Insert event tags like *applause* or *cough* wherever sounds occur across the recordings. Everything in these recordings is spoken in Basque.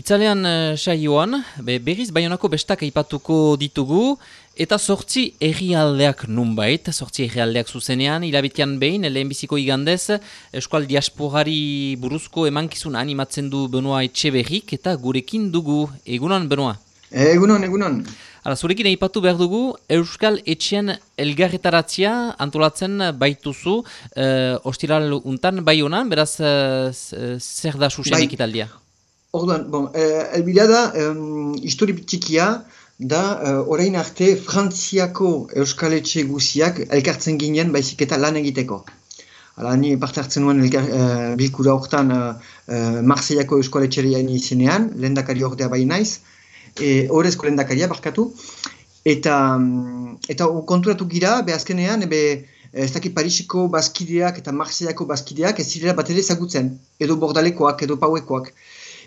Itzalean uh, saioan, be, berriz baionako bestak aipatuko ditugu, eta sortzi errialdeak nunbait, sortzi errialdeak zuzenean, hilabitean behin, lehenbiziko igandez, eskual diasporari buruzko emankizun animatzen du Benoa Etxeberrik, eta gurekin dugu, egunon Benoa? Egunon, egunon. Hala, zurekin aipatu behar dugu, Euskal Etxean elgarretaratzia antolatzen baituzu, uh, ostiral untan, bai honan, beraz, uh, zer da susenik bai. italdia? Orduan, bon, eh, elbila da, um, histori txikia, da uh, orain arte Frantziako Euskaletxe guziak elkartzen ginen baizik eta lan egiteko. Hala, ni parte hartzen nuen elkar, uh, bilkura horretan uh, uh, Marseillako Euskaletxeria izenean, lendakari ordea bai naiz, e, horrezko lendakaria barkatu, eta, eta konturatu gira, be azkenean, be, ez dakit Parisiko bazkideak eta Marseillako bazkideak ez zirela bat ere zagutzen, edo bordalekoak, edo pauekoak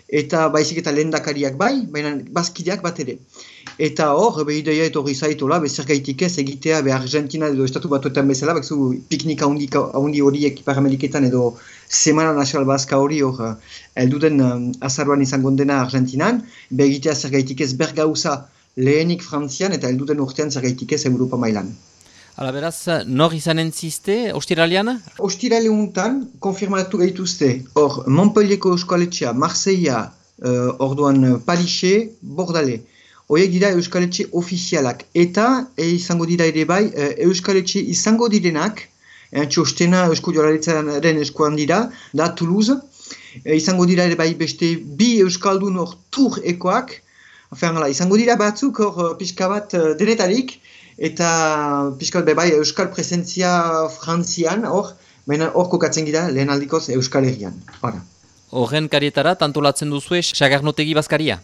eta baizik eta lehendakariak bai, baina bazkideak bat ere. Eta hor, be ideia etorri zaitola, be zer gaitik ez egitea, be Argentina edo Estatu Batuetan bezala, bekzu piknika handi horiek Ipar Ameriketan edo Semana Nacional Baska hori hor, elduden um, azaruan izango dena Argentinan, be egitea zer gaitik ez bergauza lehenik Frantzian eta elduden urtean zer gaitik ez Europa mailan. Hala beraz, nor izanen ziste, ostiralian? Ostirale untan, konfirmatu gaituzte, hor, Montpellierko Euskaletxea, Marseilla, uh, orduan Palixe, Bordale. Hoiek dira Euskaletxe ofizialak. Eta, e, izango dira ere bai, uh, Euskaletxe izango direnak, e, txostena Eusko Jolaritzaren eskuan dira, da Toulouse, e, izango dira ere bai beste bi Euskaldun hor tur ekoak, izango dira batzuk hor pixka bat denetarik, eta pixkat bai euskal presentzia frantzian hor, baina hor kokatzen gira lehen aldikoz euskal herrian. Horren karietara, tantolatzen duzu sagarnotegi bazkaria?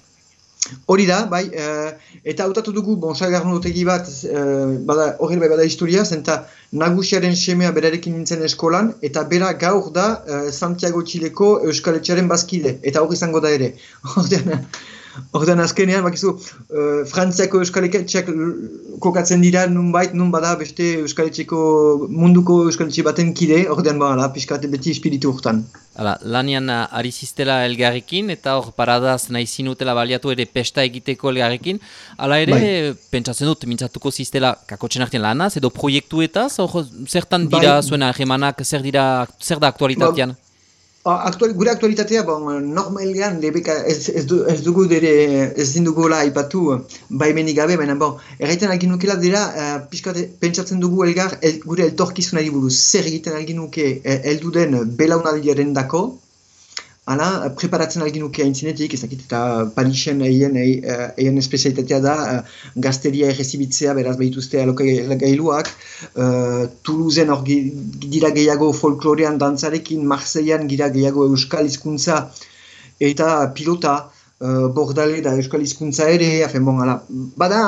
Hori da, bai, e, eta hautatu dugu, bon, sagarnotegi bat, e, bada, hori bai bada historia, zenta nagusiaren semea berarekin nintzen eskolan, eta bera gaur da e, Santiago Txileko euskaletxaren bazkide, eta hori izango da ere. *laughs* Horten azkenean, bakizu, uh, Frantziako euskaletxeak kokatzen dira nun bait, nun bada beste euskaletxeko munduko euskaletxe baten kide, horten bada, piskate beti espiritu hortan. Hala, lanian uh, ari ziztela elgarrekin, eta hor paradaz nahi zinutela baliatu ere pesta egiteko elgarrekin. Hala ere, bai. pentsatzen dut, mintzatuko ziztela kakotxen artean lanaz, edo proiektuetaz, hor zertan dira bai. zuena ahemanak, zer, dira, zer da aktualitatean? Ba, Aktual, gure aktualitatea, bon, normalean, lebeka, ez, ez, du, ez dugu dere, ez dindugu la ipatu, baimenik gabe, baina, bon, erraiten algin nukela dira, uh, pixkat, pentsatzen dugu elgar, el, gure eltorkizunari buruz, zer egiten algin nuke, elduden belaunaldiaren dako, Hala, preparatzen algin nuke haintzinetik, ezakit eta Parixen egin egin espezialitatea da, uh, gazteria errezibitzea, beraz behituzte gailuak, uh, Toulouzen hor dira gehiago folklorean dantzarekin, Marseillean gira gehiago euskal hizkuntza eta pilota, uh, bordale da euskal hizkuntza ere, afen bon, ala, bada,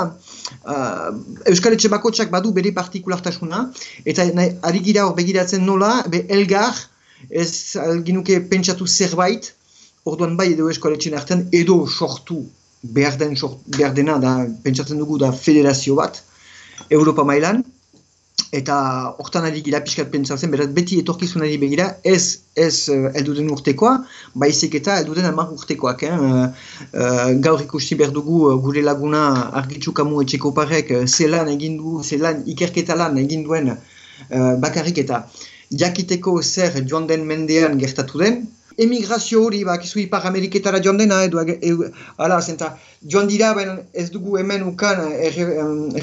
uh, euskal etxe bakotxak badu bere partikulartasuna, eta ari gira hor begiratzen nola, be elgar, ez alginuke pentsatu zerbait, orduan bai edo eskoletxen artean, edo sortu behar, den, behar dena, da, pentsatzen dugu da federazio bat, Europa mailan, eta hortan ari gira pixkat pentsatzen, beraz beti etorkizunari begira, ez ez uh, elduden urtekoa, baizik eta elduden amak urtekoak. Eh? Uh, gaur ikusti behar dugu gure laguna argitzu kamu etxeko parek, zelan egin du, zelan ikerketa lan egin duen uh, bakarrik eta jakiteko zer joan den mendean gertatu den. Emigrazio hori, bak, izu ipar Ameriketara joan dena, edo, edo, ala, zenta, joan dira, ben, ez dugu hemen ukan, erre,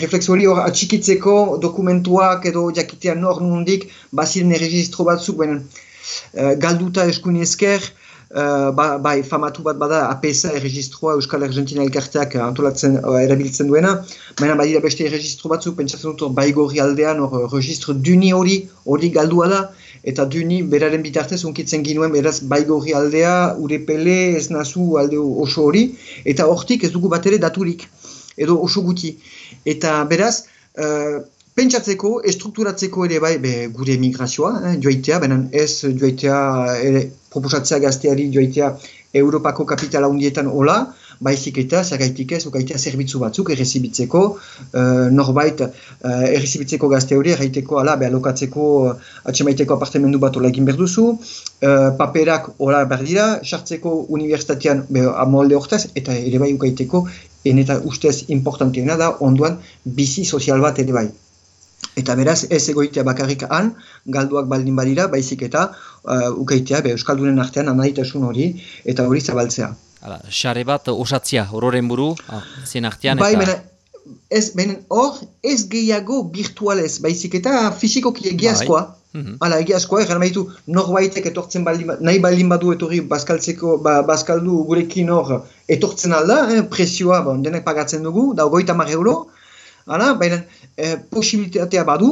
reflexo hori hor atxikitzeko dokumentuak edo jakitean nor nundik, baziren erregistro batzuk, ben, uh, galduta eskuin esker, Uh, ba, bai, famatu bat bada APSA erregistroa Euskal Argentina elkarteak antolatzen uh, erabiltzen duena, baina badira beste erregistro batzuk, pentsatzen dut baigorri aldean hor registro duni hori, hori galdua da, eta duni beraren bitartez unkitzen ginuen beraz baigorri aldea, urepele, ez nazu alde oso hori, eta hortik ez dugu bat ere daturik, edo oso guti. Eta beraz, uh, pentsatzeko, estrukturatzeko ere bai be, gure emigrazioa, eh, joaitea, benen ez joaitea ere proposatzea gazteari joaitea Europako kapitala hundietan hola, baizik eta zergaitik ez, ukaitea zerbitzu batzuk errezibitzeko, uh, norbait uh, errezibitzeko gazte hori, erraiteko, ala, beha lokatzeko, uh, atxemaiteko apartemendu bat egin berduzu, uh, paperak hola berdira, sartzeko universitatean amolde hortaz, eta ere bai ukaiteko, en eta ustez importanteena da, onduan bizi sozial bat ere bai. Eta beraz, ez egoitea bakarrik han, galduak baldin badira, baizik eta uh, ukaitea, be, Euskaldunen artean anaitasun hori, eta hori zabaltzea. Hala, xare bat osatzia, hororen buru, ah, zen artean bai, eta... Mena, ez, benen, hor, ez gehiago virtualez, baizik eta fizikoki egiazkoa. Bai. Mm Hala, egiazkoa, egan maitu, norbaitek etortzen baldin, nahi baldin badu etorri bazkaltzeko, ba, bazkaldu gurekin hor, etortzen alda, eh, presioa, bon, denek pagatzen dugu, da goita mar euro, Hala, baina e, posibilitatea badu,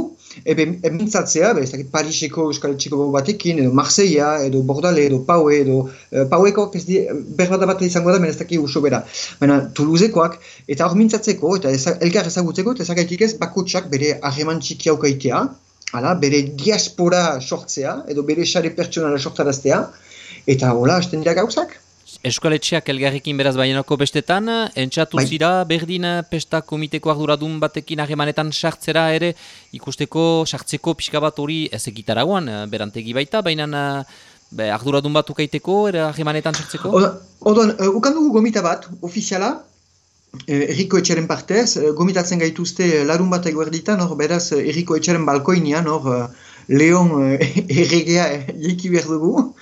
ebe mintzatzea, ez dakit Pariseko Euskal Txiko batekin, edo Marseilla, edo Bordale, edo Paue, edo e, Paueko, ez di, berbada bat izango da, baina ez dakit uso bera. Baina Toulousekoak, eta hor mintzatzeko, eta eza, elgar ezagutzeko, eta ezagaitik ez, bakotxak bere ahreman txiki haukaitea, hala, bere diaspora sortzea, edo bere xare pertsonala sortzaraztea, eta hola, hasten dira gauzak. Eskoletxeak elgarrekin beraz baienako bestetan, entzatu bai. zira berdin pesta komiteko arduradun batekin harremanetan sartzera ere ikusteko sartzeko pixka bat hori ez egitaragoan, berantegi baita, baina be, arduradun bat ukaiteko ere harremanetan sartzeko? Odoan, uh, ukandugu gomita bat, ofiziala, Eriko etxeren partez, gomitatzen gaituzte larun bat eguerditan, hor beraz Eriko etxeren balkoinian, hor Leon *laughs* erregea jeiki behar dugu.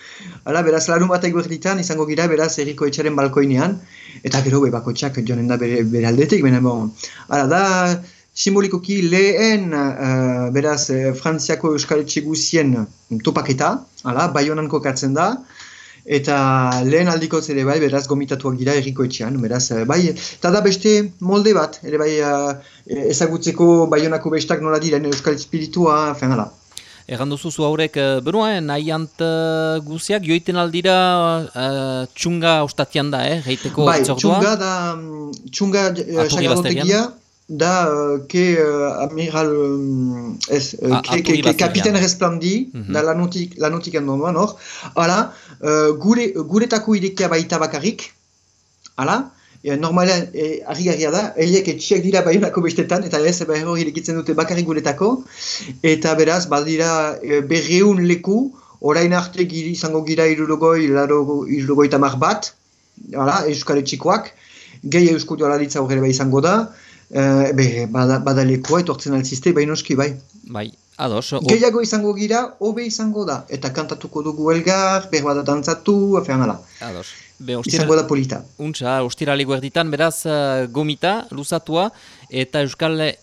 Hala, beraz, larun bat eguerditan izango gira, beraz, erriko etxaren balkoinean. Eta gero, be, bako txak jonen da bere, bere aldetik, bena, bon. Hala, da, simbolikoki lehen, uh, beraz, eh, frantziako euskal etxeguzien topaketa, hala, bai honan kokatzen da. Eta lehen aldiko zere bai, beraz, gomitatuak gira erriko etxean, beraz, eh, bai, eta da beste molde bat, ere bai, uh, ezagutzeko bai honako bestak nola diren euskal espiritua, fen, hala. Egan duzu zu haurek, eh, benua, nahi ant uh, guziak, joiten aldira uh, txunga ostatian da, eh, geiteko bai, txunga da, mm, txunga uh, da, uh, ke uh, amiral, um, ez, uh, ke, ke, ke kapiten resplandi, mm -hmm. da lanotik, lanotik endonuan, hor, hala, uh, gure, guretako idekia baita bakarrik, hala, e, normalean e, argi da, eiek etxiak dira baionako bestetan, eta ez behar hori irekitzen dute bakarrik guretako, eta beraz, baldira e, berreun leku, orain arte izango gira irurogoi, irurogoi tamar bat, hala, euskal etxikoak, gehi eusko dualaritza horre bai izango da, e, be, bada, bada lekua etortzen altziste, bai noski, bai. Bai, ados. O... Gehiago izango gira, hobe izango da, eta kantatuko dugu elgar, berbada dantzatu, afean ala. Ados. Be, ostira, izango da polita. Untsa, ostira erditan, beraz, uh, gomita, luzatua, eta Euskal,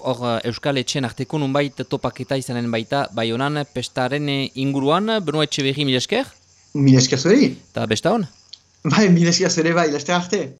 or, Euskal etxen arteko nunbait topaketa izanen baita, bai honan, pestaren inguruan, beno etxe behi mil esker? Mil esker zuri. Eta besta hon? Bai, mil esker zure bai, leste arte.